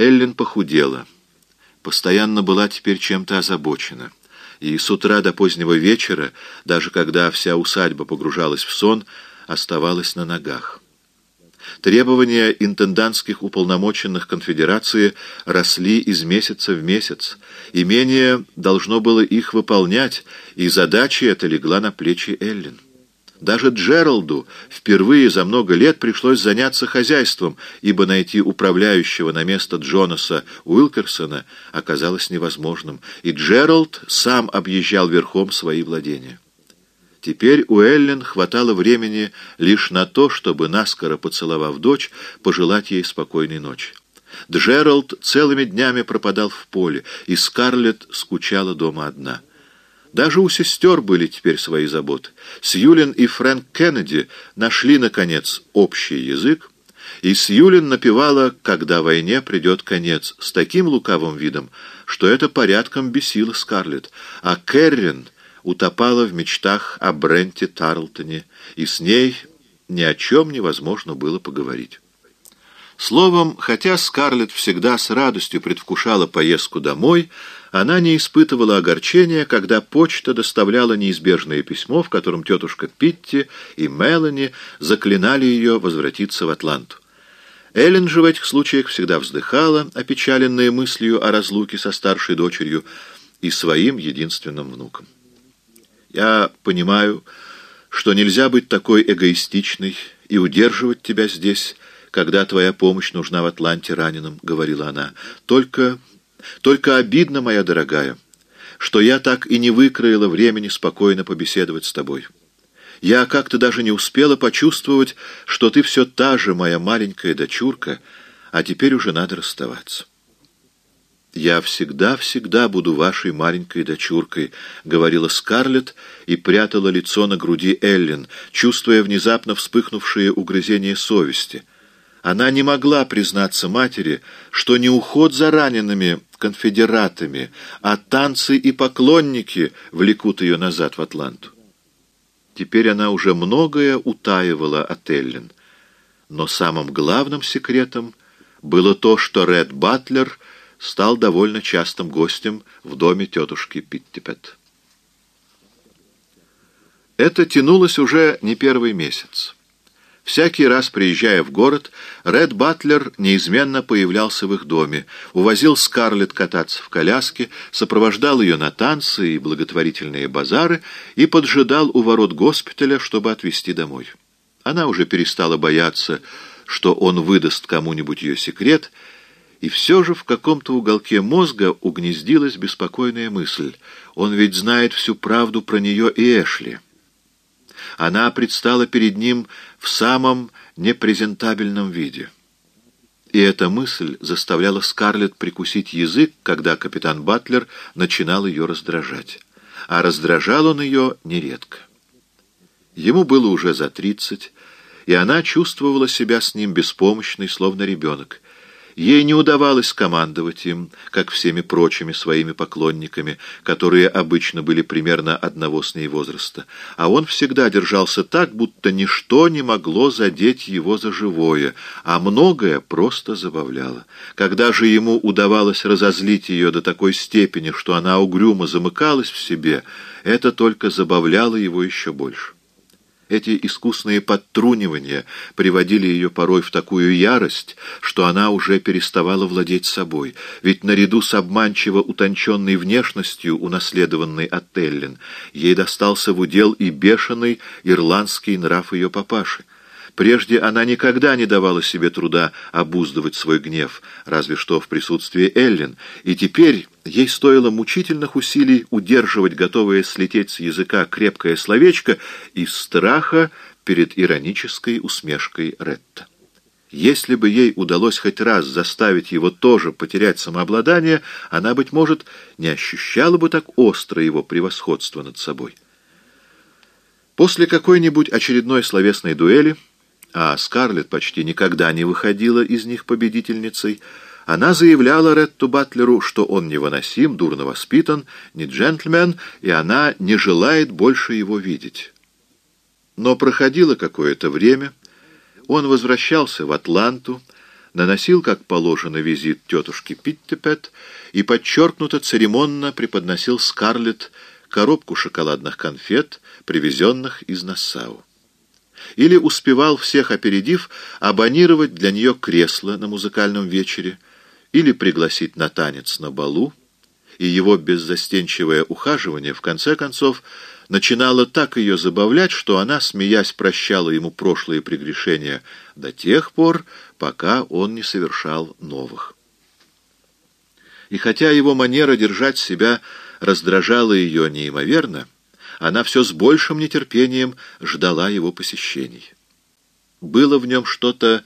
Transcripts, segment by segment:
Эллен похудела. Постоянно была теперь чем-то озабочена. И с утра до позднего вечера, даже когда вся усадьба погружалась в сон, оставалась на ногах. Требования интендантских уполномоченных конфедерации росли из месяца в месяц. Имение должно было их выполнять, и задача эта легла на плечи Эллен. Даже Джералду впервые за много лет пришлось заняться хозяйством, ибо найти управляющего на место Джонаса Уилкерсона оказалось невозможным, и Джеральд сам объезжал верхом свои владения. Теперь у Эллен хватало времени лишь на то, чтобы, наскоро поцеловав дочь, пожелать ей спокойной ночи. Джеральд целыми днями пропадал в поле, и Скарлетт скучала дома одна. Даже у сестер были теперь свои заботы. Сьюлин и Фрэнк Кеннеди нашли, наконец, общий язык, и Сьюлин напевала «Когда войне придет конец» с таким лукавым видом, что это порядком бесило Скарлетт, а Кэррин — утопала в мечтах о Бренте Тарлтоне, и с ней ни о чем невозможно было поговорить. Словом, хотя Скарлетт всегда с радостью предвкушала поездку домой, она не испытывала огорчения, когда почта доставляла неизбежное письмо, в котором тетушка Питти и Мелани заклинали ее возвратиться в Атланту. Эллен же в этих случаях всегда вздыхала, опечаленная мыслью о разлуке со старшей дочерью и своим единственным внуком. Я понимаю, что нельзя быть такой эгоистичной и удерживать тебя здесь, когда твоя помощь нужна в Атланте раненым, — говорила она. Только, только обидно, моя дорогая, что я так и не выкроила времени спокойно побеседовать с тобой. Я как-то даже не успела почувствовать, что ты все та же моя маленькая дочурка, а теперь уже надо расставаться. «Я всегда-всегда буду вашей маленькой дочуркой», — говорила Скарлетт и прятала лицо на груди Эллен, чувствуя внезапно вспыхнувшие угрызения совести. Она не могла признаться матери, что не уход за ранеными конфедератами, а танцы и поклонники влекут ее назад в Атланту. Теперь она уже многое утаивала от Эллен. Но самым главным секретом было то, что Ред Батлер — стал довольно частым гостем в доме тетушки Питтипет. Это тянулось уже не первый месяц. Всякий раз, приезжая в город, Ред Батлер неизменно появлялся в их доме, увозил Скарлетт кататься в коляске, сопровождал ее на танцы и благотворительные базары и поджидал у ворот госпиталя, чтобы отвезти домой. Она уже перестала бояться, что он выдаст кому-нибудь ее секрет, и все же в каком-то уголке мозга угнездилась беспокойная мысль. Он ведь знает всю правду про нее и Эшли. Она предстала перед ним в самом непрезентабельном виде. И эта мысль заставляла Скарлетт прикусить язык, когда капитан Батлер начинал ее раздражать. А раздражал он ее нередко. Ему было уже за тридцать, и она чувствовала себя с ним беспомощной, словно ребенок. Ей не удавалось командовать им, как всеми прочими своими поклонниками, которые обычно были примерно одного с ней возраста, а он всегда держался так, будто ничто не могло задеть его за живое, а многое просто забавляло. Когда же ему удавалось разозлить ее до такой степени, что она угрюмо замыкалась в себе, это только забавляло его еще больше. Эти искусные подтрунивания приводили ее порой в такую ярость, что она уже переставала владеть собой, ведь наряду с обманчиво утонченной внешностью, унаследованной от Эллен, ей достался в удел и бешеный ирландский нрав ее папаши. Прежде она никогда не давала себе труда обуздывать свой гнев, разве что в присутствии Эллен, и теперь ей стоило мучительных усилий удерживать готовое слететь с языка крепкое словечко из страха перед иронической усмешкой Ретта. Если бы ей удалось хоть раз заставить его тоже потерять самообладание, она, быть может, не ощущала бы так остро его превосходство над собой. После какой-нибудь очередной словесной дуэли а Скарлетт почти никогда не выходила из них победительницей, она заявляла Ретту Батлеру, что он невыносим, дурно воспитан, не джентльмен, и она не желает больше его видеть. Но проходило какое-то время, он возвращался в Атланту, наносил, как положено, визит тетушке Питтепет и подчеркнуто церемонно преподносил Скарлетт коробку шоколадных конфет, привезенных из Нассау. Или успевал, всех опередив, абонировать для нее кресло на музыкальном вечере, или пригласить на танец на балу, и его беззастенчивое ухаживание, в конце концов, начинало так ее забавлять, что она, смеясь, прощала ему прошлые прегрешения до тех пор, пока он не совершал новых. И хотя его манера держать себя раздражала ее неимоверно, она все с большим нетерпением ждала его посещений. Было в нем что-то,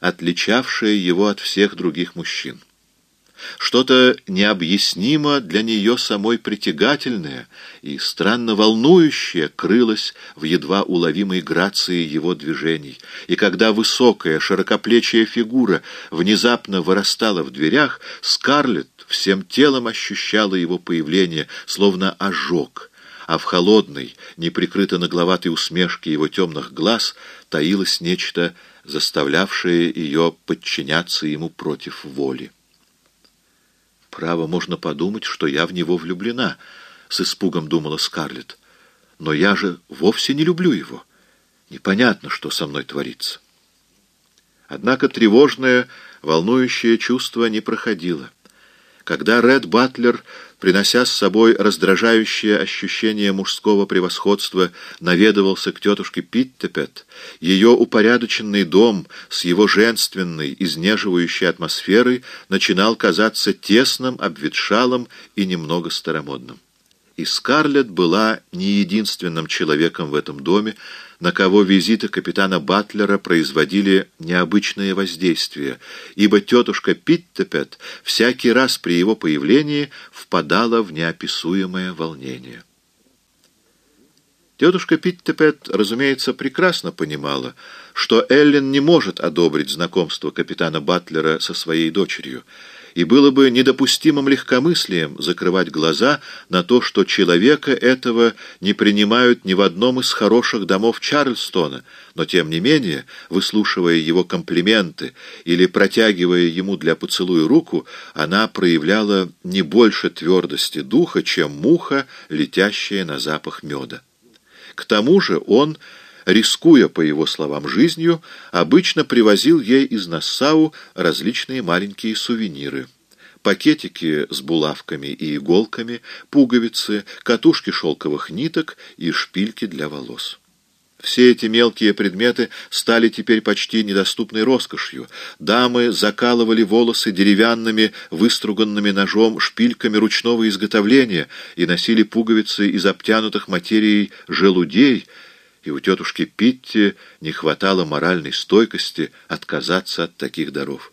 отличавшее его от всех других мужчин. Что-то необъяснимо для нее самой притягательное и странно волнующее крылось в едва уловимой грации его движений. И когда высокая, широкоплечья фигура внезапно вырастала в дверях, Скарлетт всем телом ощущала его появление, словно ожог, а в холодной, неприкрыто нагловатой усмешке его темных глаз таилось нечто, заставлявшее ее подчиняться ему против воли. «Право, можно подумать, что я в него влюблена», — с испугом думала Скарлетт. «Но я же вовсе не люблю его. Непонятно, что со мной творится». Однако тревожное, волнующее чувство не проходило. Когда Ред Батлер, принося с собой раздражающее ощущение мужского превосходства, наведывался к тетушке Питтепет, ее упорядоченный дом с его женственной, изнеживающей атмосферой начинал казаться тесным, обветшалым и немного старомодным. И Скарлетт была не единственным человеком в этом доме, на кого визиты капитана Батлера производили необычное воздействие, ибо тетушка Питтепет всякий раз при его появлении впадала в неописуемое волнение. Тетушка Питтепет, разумеется, прекрасно понимала, что Эллен не может одобрить знакомство капитана Батлера со своей дочерью, и было бы недопустимым легкомыслием закрывать глаза на то, что человека этого не принимают ни в одном из хороших домов Чарльстона, но тем не менее, выслушивая его комплименты или протягивая ему для поцелуя руку, она проявляла не больше твердости духа, чем муха, летящая на запах меда. К тому же он рискуя, по его словам, жизнью, обычно привозил ей из Нассау различные маленькие сувениры. Пакетики с булавками и иголками, пуговицы, катушки шелковых ниток и шпильки для волос. Все эти мелкие предметы стали теперь почти недоступной роскошью. Дамы закалывали волосы деревянными, выструганными ножом, шпильками ручного изготовления и носили пуговицы из обтянутых материей желудей, и у тетушки Питти не хватало моральной стойкости отказаться от таких даров.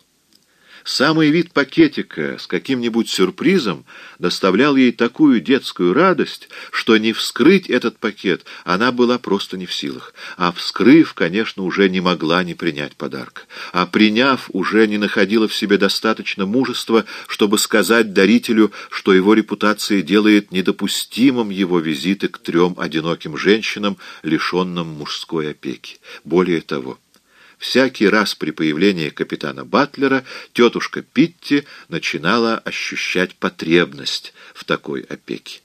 Самый вид пакетика с каким-нибудь сюрпризом доставлял ей такую детскую радость, что не вскрыть этот пакет она была просто не в силах. А вскрыв, конечно, уже не могла не принять подарок. А приняв, уже не находила в себе достаточно мужества, чтобы сказать дарителю, что его репутация делает недопустимым его визиты к трем одиноким женщинам, лишенным мужской опеки. Более того, Всякий раз при появлении капитана Батлера тетушка Питти начинала ощущать потребность в такой опеке.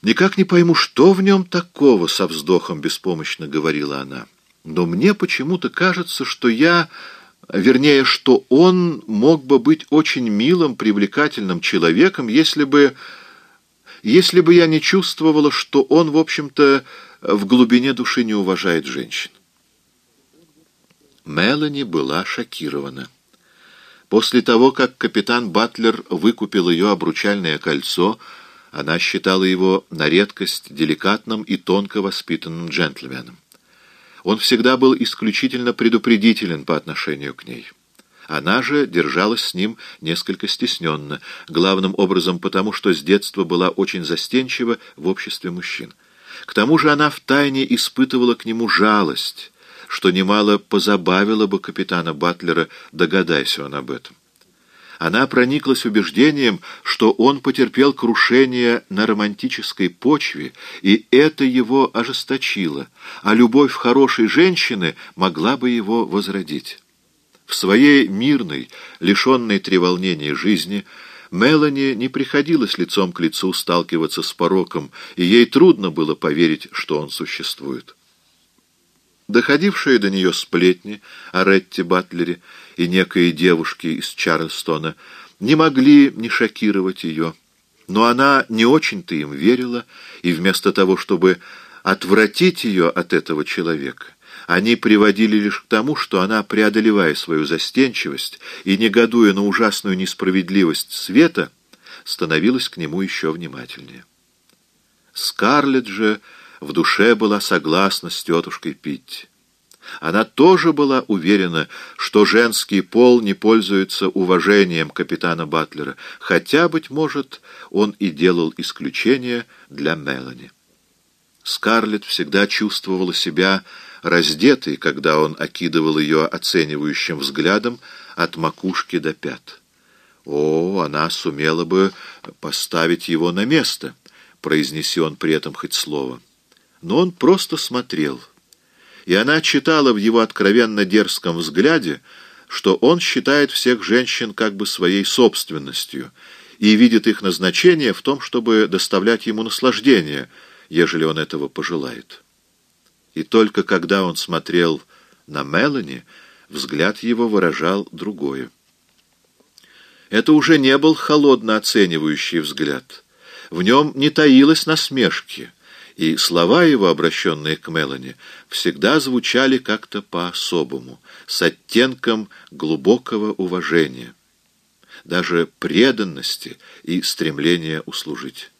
«Никак не пойму, что в нем такого?» — со вздохом беспомощно говорила она. «Но мне почему-то кажется, что я...» Вернее, что он мог бы быть очень милым, привлекательным человеком, если бы... если бы я не чувствовала, что он, в общем-то, в глубине души не уважает женщин. Мелани была шокирована. После того, как капитан Батлер выкупил ее обручальное кольцо, она считала его на редкость деликатным и тонко воспитанным джентльменом. Он всегда был исключительно предупредителен по отношению к ней. Она же держалась с ним несколько стесненно, главным образом потому, что с детства была очень застенчива в обществе мужчин. К тому же она втайне испытывала к нему жалость, что немало позабавило бы капитана Батлера, догадайся он об этом. Она прониклась убеждением, что он потерпел крушение на романтической почве, и это его ожесточило, а любовь хорошей женщины могла бы его возродить. В своей мирной, лишенной треволнений жизни Мелани не приходилось лицом к лицу сталкиваться с пороком, и ей трудно было поверить, что он существует. Доходившие до нее сплетни о Ретте Батлере и некой девушке из Чарльстона не могли не шокировать ее, но она не очень-то им верила, и вместо того, чтобы отвратить ее от этого человека, они приводили лишь к тому, что она, преодолевая свою застенчивость и негодуя на ужасную несправедливость света, становилась к нему еще внимательнее. Скарлетт же в душе была согласна с тетушкой Питти. Она тоже была уверена, что женский пол не пользуется уважением капитана Батлера, хотя, быть может, он и делал исключение для Мелани. Скарлетт всегда чувствовала себя раздетой, когда он окидывал ее оценивающим взглядом от макушки до пят. О, она сумела бы поставить его на место, произнеси он при этом хоть слово. Но он просто смотрел. И она читала в его откровенно дерзком взгляде, что он считает всех женщин как бы своей собственностью и видит их назначение в том, чтобы доставлять ему наслаждение, ежели он этого пожелает. И только когда он смотрел на Мелани, взгляд его выражал другое. Это уже не был холодно оценивающий взгляд. В нем не таилось насмешки, и слова его, обращенные к Мелани, всегда звучали как-то по-особому, с оттенком глубокого уважения, даже преданности и стремления услужить.